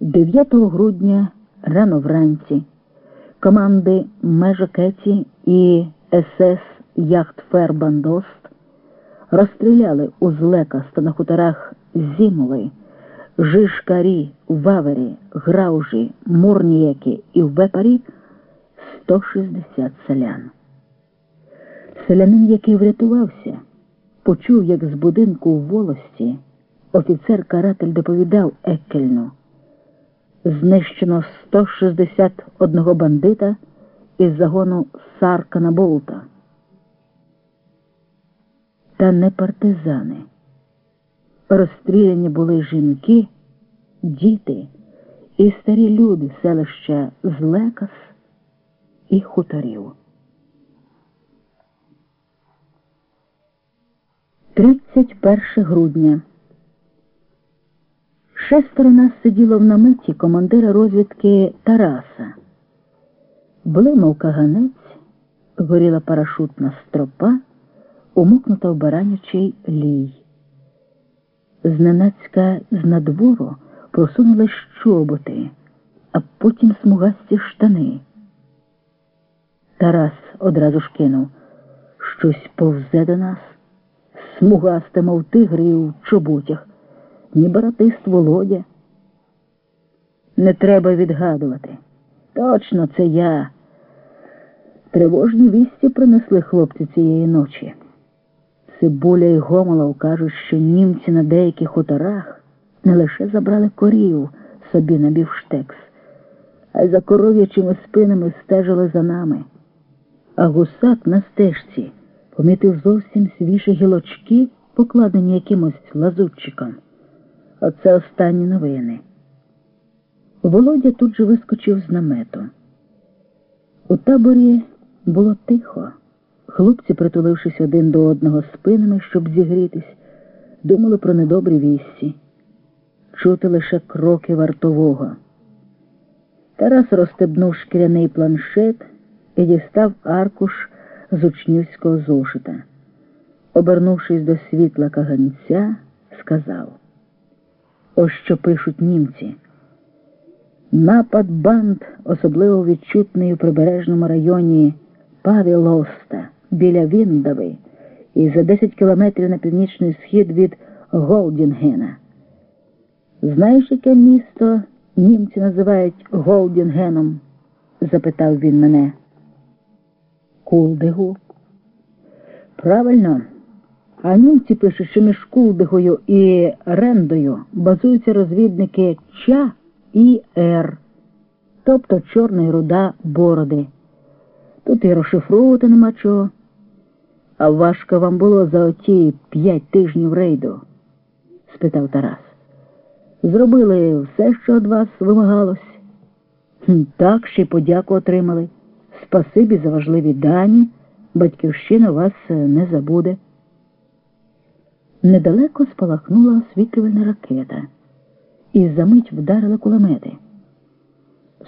9 грудня рано вранці команди Межа Кеті і СС Ягдфербанд Ост розстріляли у Злекас та на хуторах Зімли, Жишкарі, Вавері, Граужі, Мурнієки і Вепарі 160 селян. Селянин, який врятувався, почув, як з будинку в волості офіцер-каратель доповідав Еккельну. Знищено 161 бандита із загону Саркана Болта. Та не партизани. Розстріляні були жінки, діти і старі люди селища Злекас і хуторів. 31 грудня. Шестеро нас сиділо в наметі командира розвідки Тараса. Блимав каганець, горіла парашутна стропа, умокнута в баранячий лій. Зненацька з надвору просунули чоботи, а потім смугасті штани. Тарас одразу ж кинув щось повзе до нас, смугасте, мов тигри в чоботях ні братист Володя. Не треба відгадувати. Точно це я. Тривожні вісті принесли хлопці цієї ночі. Цибуля і Гомолов кажуть, що німці на деяких хуторах не лише забрали корів собі на бівштекс, а й за коров'ячими спинами стежили за нами. А гусак на стежці помітив зовсім свіжі гілочки, покладені якимось лазутчиком. Оце останні новини. Володя тут же вискочив з намету. У таборі було тихо. Хлопці, притулившись один до одного спинами, щоб зігрітись, думали про недобрі вісті. Чути лише кроки вартового. Тарас розстебнув шкіряний планшет і дістав аркуш з учнівського зошита. Обернувшись до світла каганця, сказав. Ось що пишуть німці. Напад банд, особливо відчутний у прибережному районі Павілоста біля Віндави і за 10 кілометрів на північний схід від Голдінгена. Знаєш, яке місто німці називають Голдінгеном? запитав він мене. Кулдигу. Правильно. А німці пишуть, що між Кулдигою і Рендою базуються розвідники Ча і Р, тобто чорна і руда бороди. Тут і розшифровувати нема чого. А важко вам було за оті п'ять тижнів рейду? спитав Тарас. Зробили все, що від вас вимагалось? Так, ще й подяку отримали. Спасибі за важливі дані, батьківщина вас не забуде. Недалеко спалахнула освітлювальна ракета, і за мить вдарили кулемети.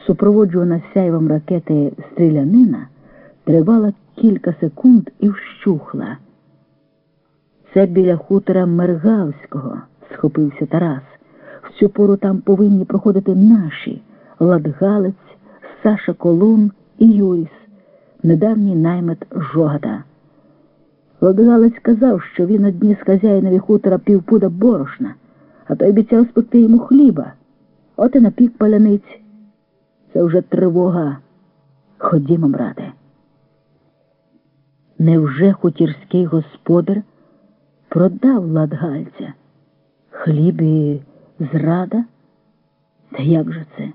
Супроводжувана сяйвом ракети стрілянина тривала кілька секунд і вщухла. Це біля хутора Мергавського, схопився Тарас. В цю пору там повинні проходити наші Ладгалець, Саша Колун і Юріс, недавній наймет Жогата. Лодгалець сказав, що він одніс хазяїнові хутора півпуда борошна, а той обіцяв спекти йому хліба. От і напік паляниць. Це вже тривога. Ходімо, брате. Невже хутірський господар продав ладгальця? Хліб і зрада? Та як же це?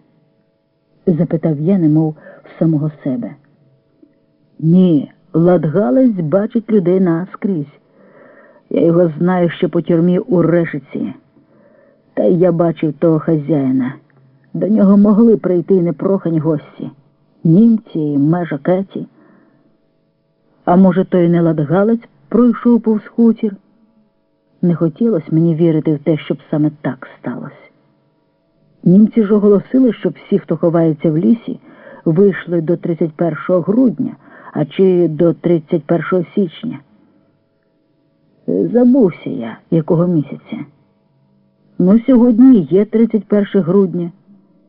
запитав я, немов в самого себе. Ні. Ладгалець бачить людей наскрізь. Я його знаю ще по тюрмі у решиці. Та й я бачив того хазяїна. До нього могли прийти непрохані гості. Німці і межа Кеті. А може, той не ладгалець пройшов повз хутір? Не хотілося мені вірити в те, щоб саме так сталося. Німці ж оголосили, щоб всі, хто ховається в лісі, вийшли до 31 грудня а чи до 31 січня. Забувся я якого місяця. Ну, сьогодні є 31 грудня.